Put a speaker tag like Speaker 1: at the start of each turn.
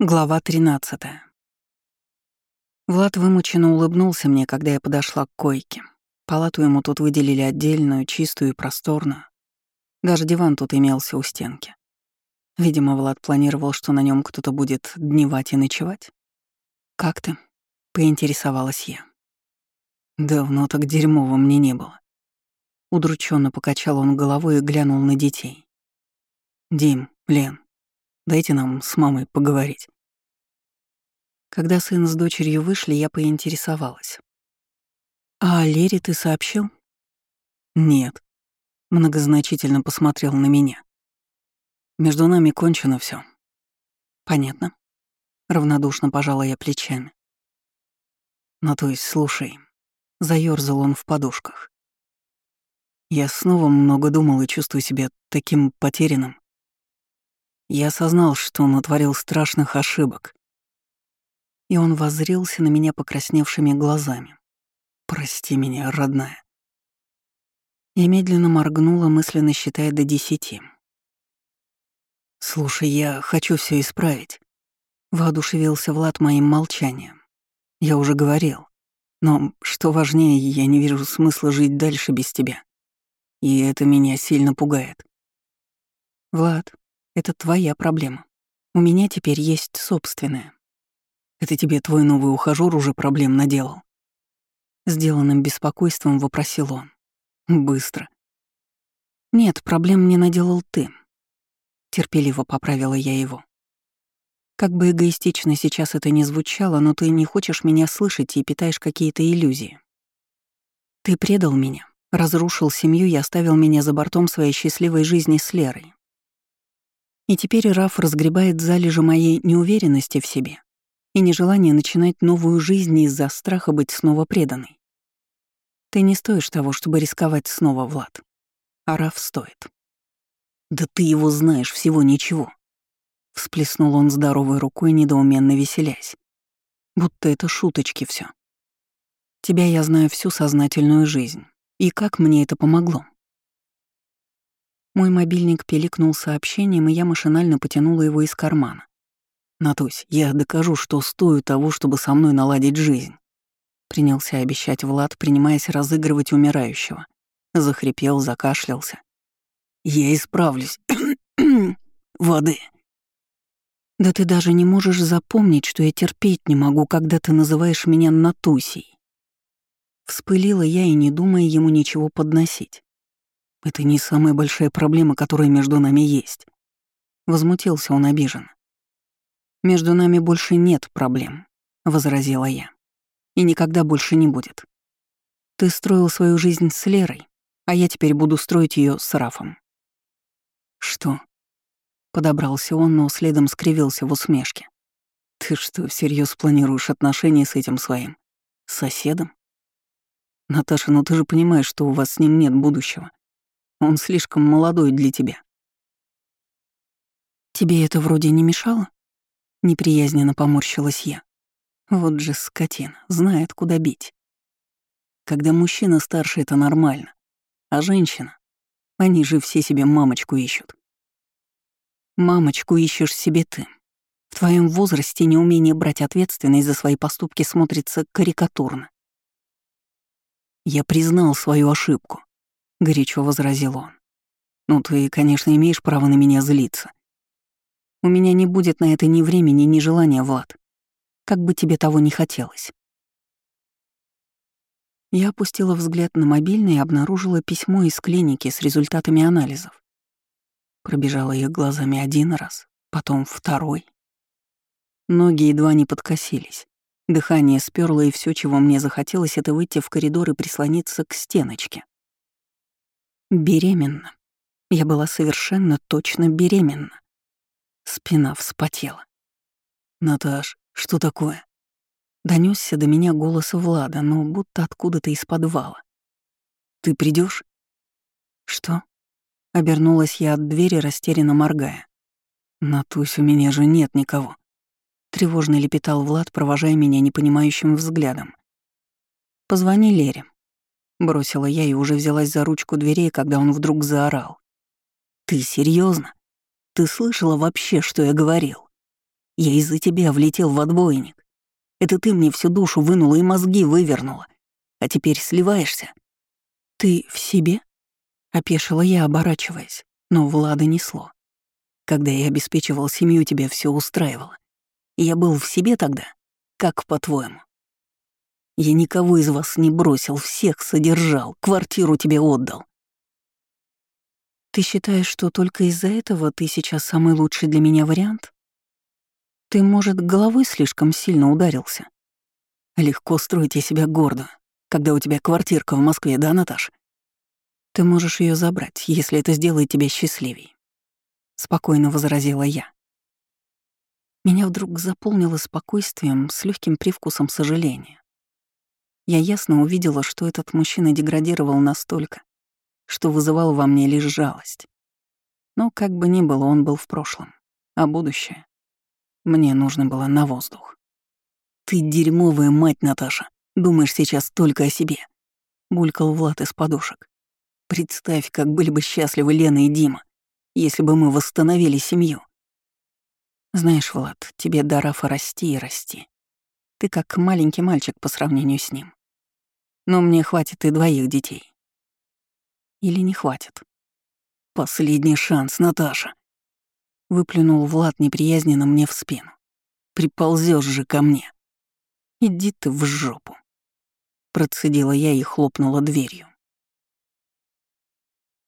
Speaker 1: Глава 13. Влад вымученно улыбнулся мне, когда я подошла к койке. Палату ему тут выделили отдельную, чистую и просторную. Даже диван тут имелся у стенки. Видимо, Влад планировал, что на нем кто-то будет дневать и ночевать. «Как ты?» — поинтересовалась я. Давно так дерьмово мне не было. Удрученно покачал он головой и глянул на детей. «Дим, Лен, Дайте нам с мамой поговорить. Когда сын с дочерью вышли, я поинтересовалась. «А Лере ты сообщил?» «Нет», — многозначительно посмотрел на меня. «Между нами кончено все. «Понятно». Равнодушно пожала я плечами. «Ну то есть, слушай», — заёрзал он в подушках. «Я снова много думал и чувствую себя таким потерянным. Я осознал, что натворил страшных ошибок. И он воззрился на меня покрасневшими глазами. «Прости меня, родная». Я медленно моргнула, мысленно считая до десяти. «Слушай, я хочу все исправить», — воодушевился Влад моим молчанием. «Я уже говорил. Но, что важнее, я не вижу смысла жить дальше без тебя. И это меня сильно пугает». «Влад, это твоя проблема. У меня теперь есть собственная. Это тебе твой новый ухажёр уже проблем наделал. Сделанным беспокойством вопросил он. Быстро. Нет, проблем мне наделал ты. Терпеливо поправила я его. Как бы эгоистично сейчас это ни звучало, но ты не хочешь меня слышать и питаешь какие-то иллюзии. Ты предал меня, разрушил семью и оставил меня за бортом своей счастливой жизни с Лерой. И теперь Раф разгребает залежи моей неуверенности в себе и нежелание начинать новую жизнь из-за страха быть снова преданной. Ты не стоишь того, чтобы рисковать снова, Влад. А Раф стоит. Да ты его знаешь всего ничего. Всплеснул он здоровой рукой, недоуменно веселясь. Будто это шуточки все. Тебя я знаю всю сознательную жизнь. И как мне это помогло? Мой мобильник пиликнул сообщением, и я машинально потянула его из кармана. «Натусь, я докажу, что стою того, чтобы со мной наладить жизнь», — принялся обещать Влад, принимаясь разыгрывать умирающего. Захрипел, закашлялся. «Я исправлюсь. Воды». «Да ты даже не можешь запомнить, что я терпеть не могу, когда ты называешь меня Натусей». Вспылила я и не думая ему ничего подносить. Это не самая большая проблема, которая между нами есть. Возмутился он обижен. Между нами больше нет проблем, возразила я. И никогда больше не будет. Ты строил свою жизнь с Лерой, а я теперь буду строить ее с Рафом. Что? Подобрался он, но следом скривился в усмешке. Ты что, всерьез планируешь отношения с этим своим соседом? Наташа, ну ты же понимаешь, что у вас с ним нет будущего. Он слишком молодой для тебя. Тебе это вроде не мешало? Неприязненно поморщилась я. Вот же скотина, знает, куда бить. Когда мужчина старше, это нормально. А женщина? Они же все себе мамочку ищут. Мамочку ищешь себе ты. В твоем возрасте неумение брать ответственность за свои поступки смотрится карикатурно. Я признал свою ошибку. — горячо возразил он. «Ну, ты, конечно, имеешь право на меня злиться. У меня не будет на это ни времени, ни желания, Влад. Как бы тебе того не хотелось». Я опустила взгляд на мобильный и обнаружила письмо из клиники с результатами анализов. Пробежала их глазами один раз, потом второй. Ноги едва не подкосились. Дыхание сперло, и все, чего мне захотелось, это выйти в коридор и прислониться к стеночке. Беременна. Я была совершенно точно беременна. Спина вспотела. «Наташ, что такое?» Донесся до меня голос Влада, но будто откуда-то из подвала. «Ты придешь? «Что?» Обернулась я от двери, растерянно моргая. «Натусь, у меня же нет никого». Тревожно лепетал Влад, провожая меня непонимающим взглядом. «Позвони Лере. Бросила я и уже взялась за ручку дверей, когда он вдруг заорал. «Ты серьезно? Ты слышала вообще, что я говорил?» Я из-за тебя влетел в отбойник. Это ты мне всю душу вынула и мозги вывернула. А теперь сливаешься. Ты в себе? Опешила я, оборачиваясь, но Влада несло. Когда я обеспечивал семью, тебя все устраивало. Я был в себе тогда? Как по-твоему? Я никого из вас не бросил, всех содержал, квартиру тебе отдал. Ты считаешь, что только из-за этого ты сейчас самый лучший для меня вариант? Ты, может, головой слишком сильно ударился? Легко строить из себя гордо, когда у тебя квартирка в Москве, да, Наташ? Ты можешь ее забрать, если это сделает тебя счастливей. Спокойно возразила я. Меня вдруг заполнило спокойствием с легким привкусом сожаления. Я ясно увидела, что этот мужчина деградировал настолько, что вызывал во мне лишь жалость. Но как бы ни было, он был в прошлом, а будущее мне нужно было на воздух. «Ты дерьмовая мать, Наташа. Думаешь сейчас только о себе», — булькал Влад из подушек. «Представь, как были бы счастливы Лена и Дима, если бы мы восстановили семью. Знаешь, Влад, тебе до расти и расти. Ты как маленький мальчик по сравнению с ним. Но мне хватит и двоих детей. Или не хватит? Последний шанс, Наташа. Выплюнул Влад неприязненно мне в спину. Приползешь же ко мне. Иди ты в жопу. Процедила я и хлопнула дверью.